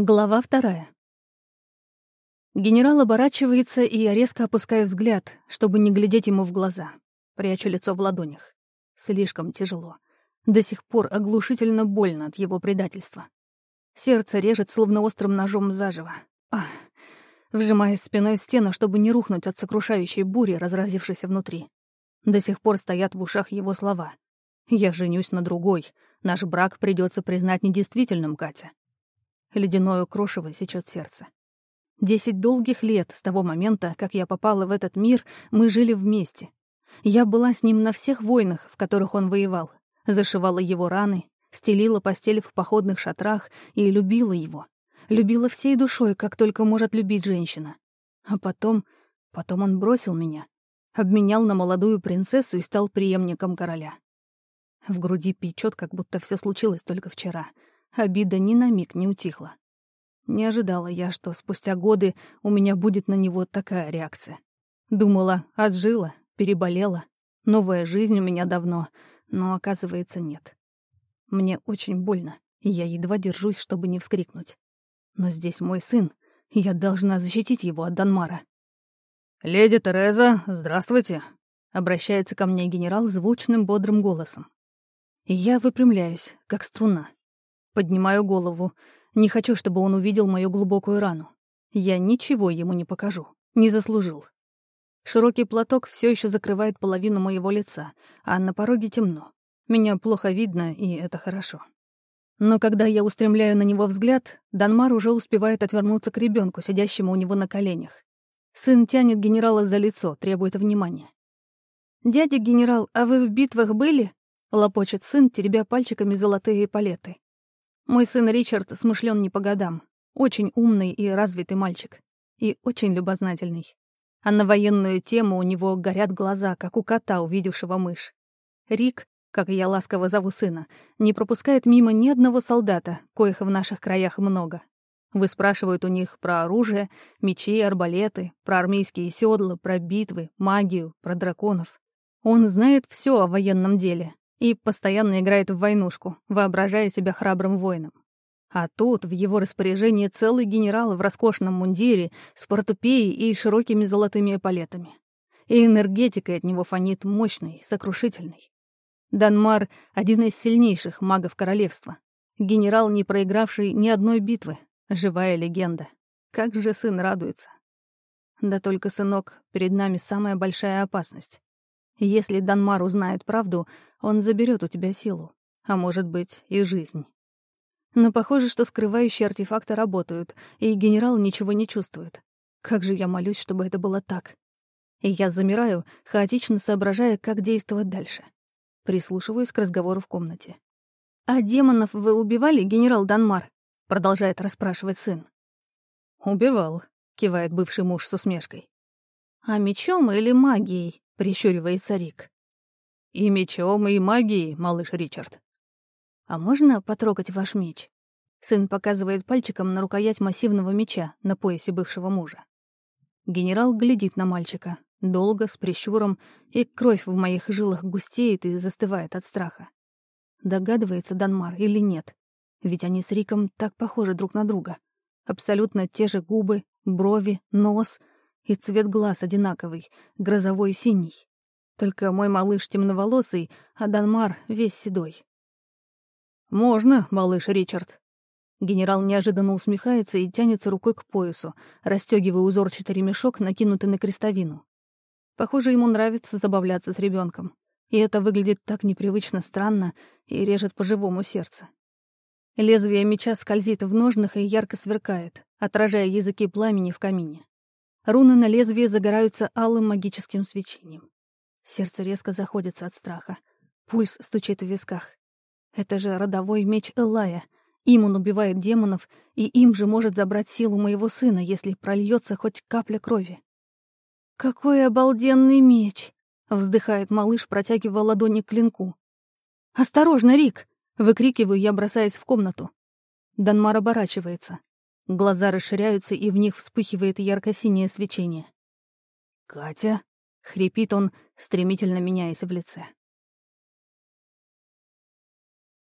Глава вторая. Генерал оборачивается, и я резко опускаю взгляд, чтобы не глядеть ему в глаза. Прячу лицо в ладонях. Слишком тяжело. До сих пор оглушительно больно от его предательства. Сердце режет, словно острым ножом заживо. Ах. Вжимаясь спиной в стену, чтобы не рухнуть от сокрушающей бури, разразившейся внутри. До сих пор стоят в ушах его слова. «Я женюсь на другой. Наш брак придется признать недействительным, Катя. Ледяное крошево сечет сердце. Десять долгих лет с того момента, как я попала в этот мир, мы жили вместе. Я была с ним на всех войнах, в которых он воевал, зашивала его раны, стелила постель в походных шатрах и любила его. Любила всей душой, как только может любить женщина. А потом... потом он бросил меня, обменял на молодую принцессу и стал преемником короля. В груди печет, как будто все случилось только вчера — Обида ни на миг не утихла. Не ожидала я, что спустя годы у меня будет на него такая реакция. Думала, отжила, переболела. Новая жизнь у меня давно, но, оказывается, нет. Мне очень больно, и я едва держусь, чтобы не вскрикнуть. Но здесь мой сын, и я должна защитить его от Данмара. «Леди Тереза, здравствуйте!» — обращается ко мне генерал звучным бодрым голосом. Я выпрямляюсь, как струна. Поднимаю голову. Не хочу, чтобы он увидел мою глубокую рану. Я ничего ему не покажу. Не заслужил. Широкий платок все еще закрывает половину моего лица, а на пороге темно. Меня плохо видно, и это хорошо. Но когда я устремляю на него взгляд, Данмар уже успевает отвернуться к ребенку, сидящему у него на коленях. Сын тянет генерала за лицо, требует внимания. «Дядя генерал, а вы в битвах были?» — лопочет сын, теребя пальчиками золотые палеты. Мой сын Ричард смышлен не по годам. Очень умный и развитый мальчик. И очень любознательный. А на военную тему у него горят глаза, как у кота, увидевшего мышь. Рик, как я ласково зову сына, не пропускает мимо ни одного солдата, коих в наших краях много. Выспрашивают у них про оружие, мечи, арбалеты, про армейские седла, про битвы, магию, про драконов. Он знает все о военном деле, и постоянно играет в войнушку, воображая себя храбрым воином. А тут в его распоряжении целый генерал в роскошном мундире с портупеей и широкими золотыми эполетами. И энергетикой от него фонит мощной, сокрушительной. Данмар — один из сильнейших магов королевства. Генерал, не проигравший ни одной битвы. Живая легенда. Как же сын радуется. Да только, сынок, перед нами самая большая опасность. Если Данмар узнает правду, он заберет у тебя силу, а может быть и жизнь. Но похоже, что скрывающие артефакты работают, и генерал ничего не чувствует. Как же я молюсь, чтобы это было так. И я замираю, хаотично соображая, как действовать дальше. Прислушиваюсь к разговору в комнате. «А демонов вы убивали, генерал Данмар?» — продолжает расспрашивать сын. «Убивал», — кивает бывший муж с усмешкой. «А мечом или магией?» — прищуривается Рик. «И мечом, и магией, малыш Ричард». «А можно потрогать ваш меч?» Сын показывает пальчиком на рукоять массивного меча на поясе бывшего мужа. Генерал глядит на мальчика, долго, с прищуром, и кровь в моих жилах густеет и застывает от страха. Догадывается Данмар или нет? Ведь они с Риком так похожи друг на друга. Абсолютно те же губы, брови, нос — и цвет глаз одинаковый, грозовой синий. Только мой малыш темноволосый, а Данмар весь седой. «Можно, малыш Ричард». Генерал неожиданно усмехается и тянется рукой к поясу, расстегивая узорчатый ремешок, накинутый на крестовину. Похоже, ему нравится забавляться с ребенком, и это выглядит так непривычно странно и режет по-живому сердце. Лезвие меча скользит в ножнах и ярко сверкает, отражая языки пламени в камине. Руны на лезвии загораются алым магическим свечением. Сердце резко заходится от страха. Пульс стучит в висках. Это же родовой меч Элая. Им он убивает демонов, и им же может забрать силу моего сына, если прольется хоть капля крови. «Какой обалденный меч!» — вздыхает малыш, протягивая ладони к клинку. «Осторожно, Рик!» — выкрикиваю я, бросаясь в комнату. Данмар оборачивается. Глаза расширяются, и в них вспыхивает ярко-синее свечение. «Катя?» — хрипит он, стремительно меняясь в лице.